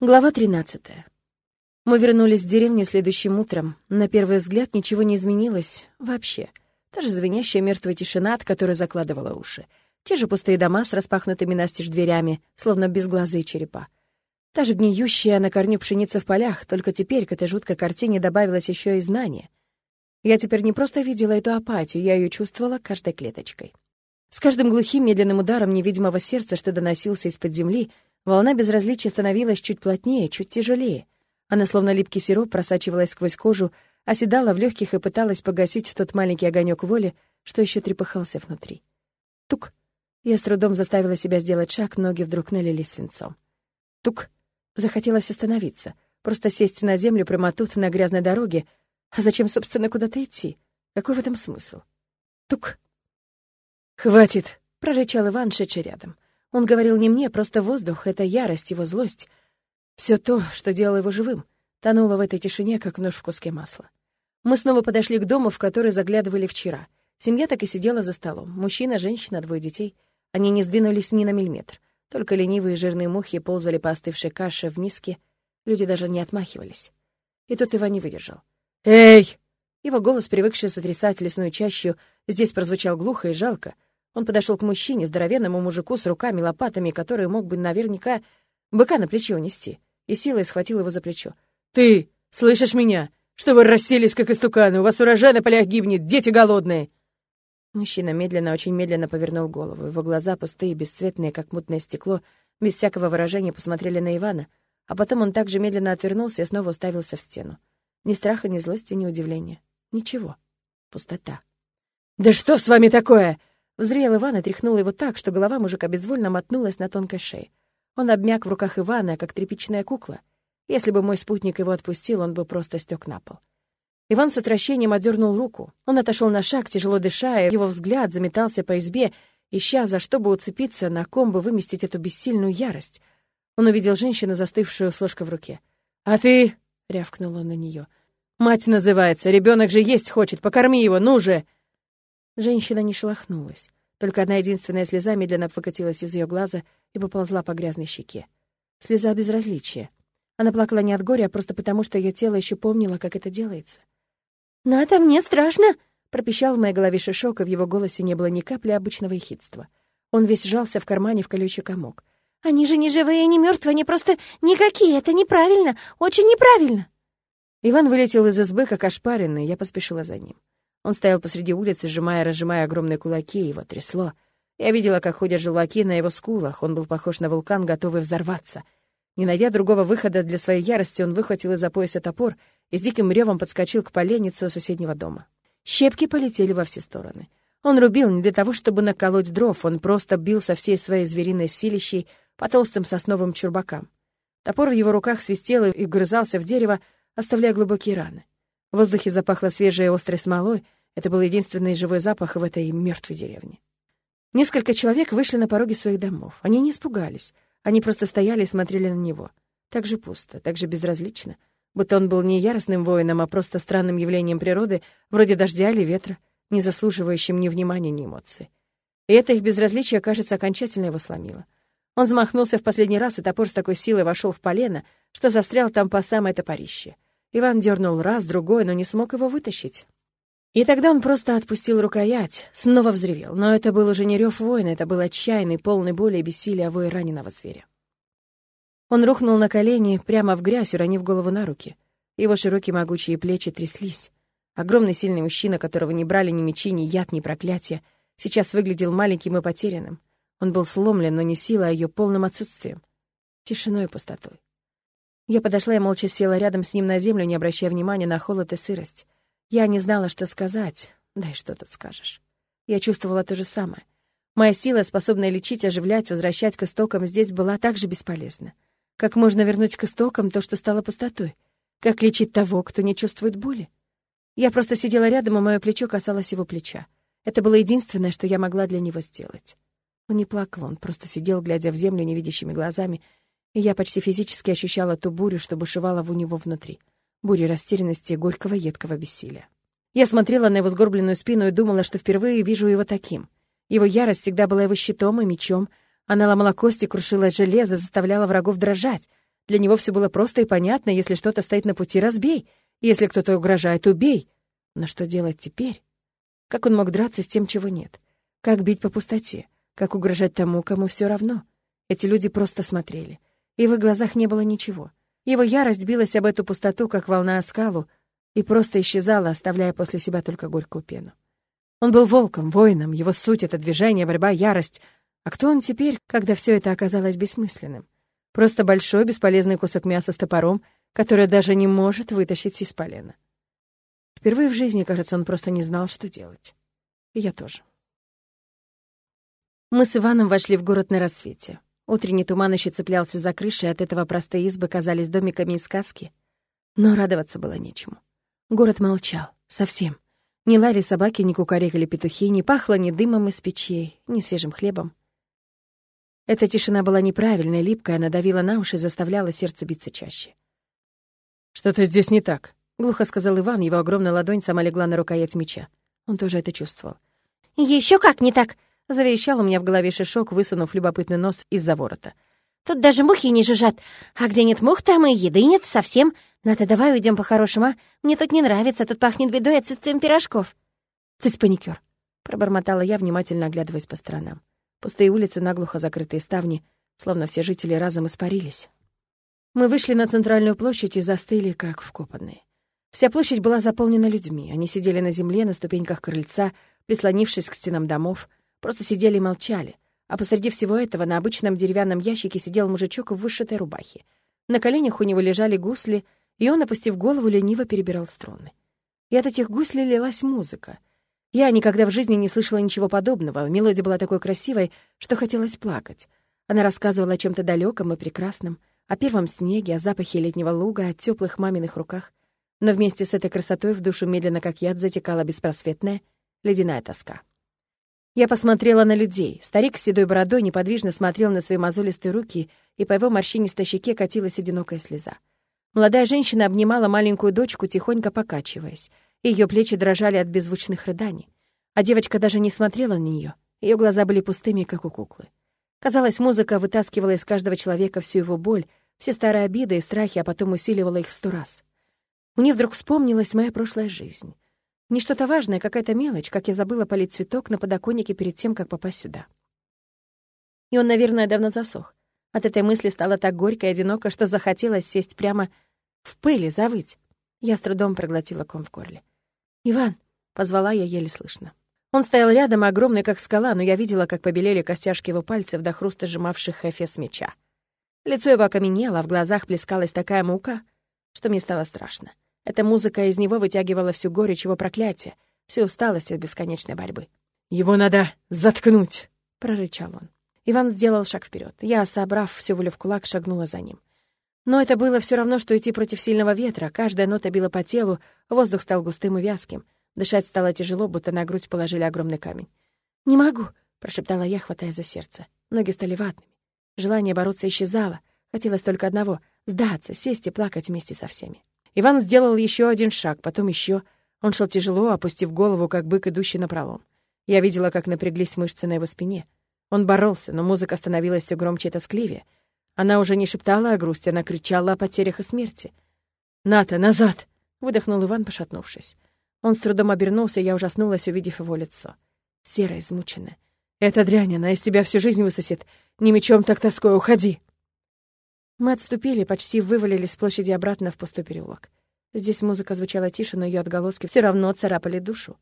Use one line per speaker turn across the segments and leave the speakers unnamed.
Глава 13. Мы вернулись в деревню следующим утром. На первый взгляд ничего не изменилось вообще. Та же звенящая мертвая тишина, от которой закладывала уши. Те же пустые дома с распахнутыми настежь дверями, словно безглазые черепа. Та же гниющая на корню пшеница в полях, только теперь к этой жуткой картине добавилось еще и знание. Я теперь не просто видела эту апатию, я ее чувствовала каждой клеточкой. С каждым глухим медленным ударом невидимого сердца, что доносился из-под земли, Волна безразличия становилась чуть плотнее, чуть тяжелее. Она, словно липкий сироп, просачивалась сквозь кожу, оседала в легких и пыталась погасить тот маленький огонек воли, что еще трепыхался внутри. Тук! Я с трудом заставила себя сделать шаг, ноги вдруг налились свинцом. Тук! Захотелось остановиться, просто сесть на землю прямо тут, на грязной дороге. А зачем, собственно, куда-то идти? Какой в этом смысл? Тук! «Хватит!» — прорычал Иван, шедший рядом. Он говорил не мне, просто воздух, это ярость, его злость. Все то, что делало его живым, тонуло в этой тишине, как нож в куске масла. Мы снова подошли к дому, в который заглядывали вчера. Семья так и сидела за столом. Мужчина, женщина, двое детей. Они не сдвинулись ни на миллиметр. Только ленивые жирные мухи ползали по остывшей каше в миске. Люди даже не отмахивались. И тут Иван не выдержал. «Эй!» Его голос, привыкший сотрясать лесную чащу, здесь прозвучал глухо и жалко — он подошел к мужчине, здоровенному мужику с руками, лопатами, который мог бы наверняка быка на плече унести, и силой схватил его за плечо. «Ты слышишь меня? Что вы расселись, как истуканы? У вас урожай на полях гибнет, дети голодные!» Мужчина медленно, очень медленно повернул голову. Его глаза, пустые, бесцветные, как мутное стекло, без всякого выражения посмотрели на Ивана, а потом он также медленно отвернулся и снова уставился в стену. Ни страха, ни злости, ни удивления. Ничего. Пустота. «Да что с вами такое?» Взрел Иван и тряхнул его так, что голова мужика безвольно мотнулась на тонкой шее. Он обмяк в руках Ивана, как тряпичная кукла. Если бы мой спутник его отпустил, он бы просто стек на пол. Иван с отвращением отдернул руку. Он отошел на шаг, тяжело дыша, его взгляд заметался по избе, ища, за что бы уцепиться, на ком бы выместить эту бессильную ярость. Он увидел женщину, застывшую с ложкой в руке. «А ты...» — рявкнул он на нее. «Мать называется, ребенок же есть хочет, покорми его, ну же!» Женщина не шелохнулась. Только одна единственная слеза медленно покатилась из ее глаза и поползла по грязной щеке. Слеза безразличия. Она плакала не от горя, а просто потому, что ее тело еще помнило, как это делается. «Ната, мне страшно!» — пропищал в моей голове шишок, и в его голосе не было ни капли обычного ехидства. Он весь сжался в кармане в колючий комок. «Они же не живые, не мертвые, они просто никакие, это неправильно, очень неправильно!» Иван вылетел из избы, как ошпаренный, я поспешила за ним. Он стоял посреди улицы, сжимая разжимая огромные кулаки, его трясло. Я видела, как ходят желваки на его скулах, он был похож на вулкан, готовый взорваться. Не найдя другого выхода для своей ярости, он выхватил из-за пояса топор и с диким ревом подскочил к поленнице у соседнего дома. Щепки полетели во все стороны. Он рубил не для того, чтобы наколоть дров, он просто бил со всей своей звериной силищей по толстым сосновым чурбакам. Топор в его руках свистел и вгрызался в дерево, оставляя глубокие раны. В воздухе запахло свежей острой смолой. Это был единственный живой запах в этой мертвой деревне. Несколько человек вышли на пороги своих домов. Они не испугались. Они просто стояли и смотрели на него. Так же пусто, так же безразлично. Будто он был не яростным воином, а просто странным явлением природы, вроде дождя или ветра, не заслуживающим ни внимания, ни эмоций. И это их безразличие, кажется, окончательно его сломило. Он замахнулся в последний раз, и топор с такой силой вошел в полено, что застрял там по самое топорище — Иван дернул раз, другой, но не смог его вытащить. И тогда он просто отпустил рукоять, снова взревел. Но это был уже не рев воина, это был отчаянный, полный боли и бессилия вой раненого зверя. Он рухнул на колени, прямо в грязь, уронив голову на руки. Его широкие могучие плечи тряслись. Огромный сильный мужчина, которого не брали ни мечи, ни яд, ни проклятия, сейчас выглядел маленьким и потерянным. Он был сломлен, но не силой, а ее полным отсутствием. Тишиной и пустотой. Я подошла и молча села рядом с ним на землю, не обращая внимания на холод и сырость. Я не знала, что сказать. Да и что тут скажешь. Я чувствовала то же самое. Моя сила, способная лечить, оживлять, возвращать к истокам, здесь была так же бесполезна. Как можно вернуть к истокам то, что стало пустотой? Как лечить того, кто не чувствует боли? Я просто сидела рядом, и мое плечо касалось его плеча. Это было единственное, что я могла для него сделать. Он не плакал, он просто сидел, глядя в землю невидящими глазами, я почти физически ощущала ту бурю, что бушевала у него внутри. Бурю растерянности и горького едкого бессилия. Я смотрела на его сгорбленную спину и думала, что впервые вижу его таким. Его ярость всегда была его щитом и мечом. Она ломала кости, крушила железо, заставляла врагов дрожать. Для него все было просто и понятно, если что-то стоит на пути, разбей. Если кто-то угрожает, убей. Но что делать теперь? Как он мог драться с тем, чего нет? Как бить по пустоте? Как угрожать тому, кому все равно? Эти люди просто смотрели. И в их глазах не было ничего. Его ярость билась об эту пустоту, как волна о скалу, и просто исчезала, оставляя после себя только горькую пену. Он был волком, воином, его суть — это движение, борьба, ярость. А кто он теперь, когда все это оказалось бессмысленным? Просто большой бесполезный кусок мяса с топором, который даже не может вытащить из полена. Впервые в жизни, кажется, он просто не знал, что делать. И я тоже. Мы с Иваном вошли в город на рассвете. Утренний туман еще цеплялся за крыши, и от этого простые избы казались домиками из сказки. Но радоваться было нечему. Город молчал. Совсем. Ни лари собаки, ни кукарекали петухи, не пахло ни дымом из печей, ни свежим хлебом. Эта тишина была неправильной, липкая, она давила на уши и заставляла сердце биться чаще. «Что-то здесь не так», — глухо сказал Иван, его огромная ладонь сама легла на рукоять меча. Он тоже это чувствовал.
Еще как не так!»
Заверещал у меня в голове шишок, высунув любопытный нос из-за ворота.
«Тут даже мухи не жужжат. А где нет мух, там и еды нет совсем. Надо давай уйдем по-хорошему, а? Мне тут не нравится, тут пахнет бедой отсутствием пирожков».
«Цыц, паникёр!» — пробормотала я, внимательно оглядываясь по сторонам. Пустые улицы, наглухо закрытые ставни, словно все жители разом испарились. Мы вышли на центральную площадь и застыли, как вкопанные. Вся площадь была заполнена людьми. Они сидели на земле, на ступеньках крыльца, прислонившись к стенам домов, Просто сидели и молчали. А посреди всего этого на обычном деревянном ящике сидел мужичок в вышитой рубахе. На коленях у него лежали гусли, и он, опустив голову, лениво перебирал струны. И от этих гуслей лилась музыка. Я никогда в жизни не слышала ничего подобного. Мелодия была такой красивой, что хотелось плакать. Она рассказывала о чем-то далеком и прекрасном, о первом снеге, о запахе летнего луга, о теплых маминых руках. Но вместе с этой красотой в душу медленно, как яд, затекала беспросветная ледяная тоска. Я посмотрела на людей. Старик с седой бородой неподвижно смотрел на свои мозолистые руки, и по его морщинистой щеке катилась одинокая слеза. Молодая женщина обнимала маленькую дочку, тихонько покачиваясь. Ее плечи дрожали от беззвучных рыданий. А девочка даже не смотрела на нее. Ее глаза были пустыми, как у куклы. Казалось, музыка вытаскивала из каждого человека всю его боль, все старые обиды и страхи, а потом усиливала их в сто раз. Мне вдруг вспомнилась моя прошлая жизнь. Не что-то важное, какая-то мелочь, как я забыла полить цветок на подоконнике перед тем, как попасть сюда. И он, наверное, давно засох. От этой мысли стало так горько и одиноко, что захотелось сесть прямо в пыли, завыть. Я с трудом проглотила ком в горле. «Иван!» — позвала я еле слышно. Он стоял рядом, огромный, как скала, но я видела, как побелели костяшки его пальцев до хруста сжимавших эфес меча. Лицо его окаменело, а в глазах плескалась такая мука, что мне стало страшно. Эта музыка из него вытягивала всю горечь его проклятия, всю усталость от бесконечной борьбы. «Его надо заткнуть!» — прорычал он. Иван сделал шаг вперед. Я, собрав всю волю в кулак, шагнула за ним. Но это было все равно, что идти против сильного ветра. Каждая нота била по телу, воздух стал густым и вязким. Дышать стало тяжело, будто на грудь положили огромный камень. «Не могу», — прошептала я, хватая за сердце. Ноги стали ватными. Желание бороться исчезало. Хотелось только одного — сдаться, сесть и плакать вместе со всеми. Иван сделал еще один шаг, потом еще. Он шел тяжело, опустив голову, как бык, идущий на пролом. Я видела, как напряглись мышцы на его спине. Он боролся, но музыка становилась все громче и тоскливее. Она уже не шептала о грусти, она кричала о потерях и смерти. «Ната, назад!» — выдохнул Иван, пошатнувшись. Он с трудом обернулся, я ужаснулась, увидев его лицо. Серое, измученное. «Эта дрянь, она из тебя всю жизнь высосет. Не мечом, так тоской, уходи!» Мы отступили, почти вывалились с площади обратно в пустой переулок. Здесь музыка звучала тише, но ее отголоски все равно царапали душу.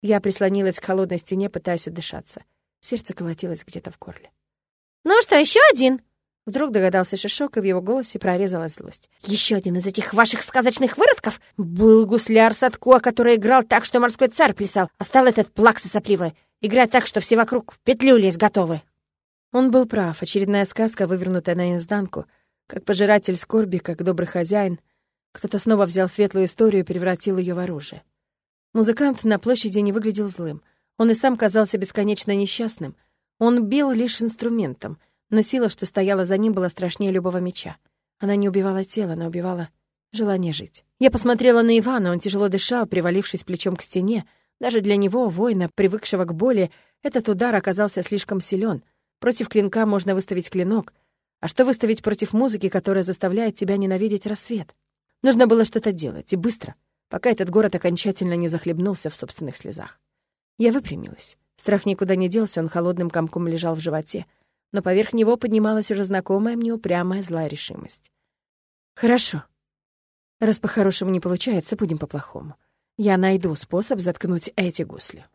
Я прислонилась к холодной стене, пытаясь отдышаться. Сердце колотилось где-то в горле.
«Ну что, еще один?»
Вдруг догадался Шишок, и в его голосе прорезалась злость.
«Еще один из этих ваших сказочных выродков был гусляр Садко, который играл так, что морской царь плясал, а стал этот плакса сопливый, играть так, что все вокруг в петлю лезь готовы».
Он был прав, очередная сказка, вывернутая наизнанку — как пожиратель скорби, как добрый хозяин, кто-то снова взял светлую историю и превратил ее в оружие. Музыкант на площади не выглядел злым. Он и сам казался бесконечно несчастным. Он бил лишь инструментом, но сила, что стояла за ним, была страшнее любого меча. Она не убивала тело, она убивала желание жить. Я посмотрела на Ивана, он тяжело дышал, привалившись плечом к стене. Даже для него, воина, привыкшего к боли, этот удар оказался слишком силен. Против клинка можно выставить клинок — А что выставить против музыки, которая заставляет тебя ненавидеть рассвет? Нужно было что-то делать, и быстро, пока этот город окончательно не захлебнулся в собственных слезах. Я выпрямилась. Страх никуда не делся, он холодным комком лежал в животе, но поверх него поднималась уже знакомая мне упрямая злая решимость. «Хорошо. Раз по-хорошему не получается, будем по-плохому. Я найду способ заткнуть эти гусли».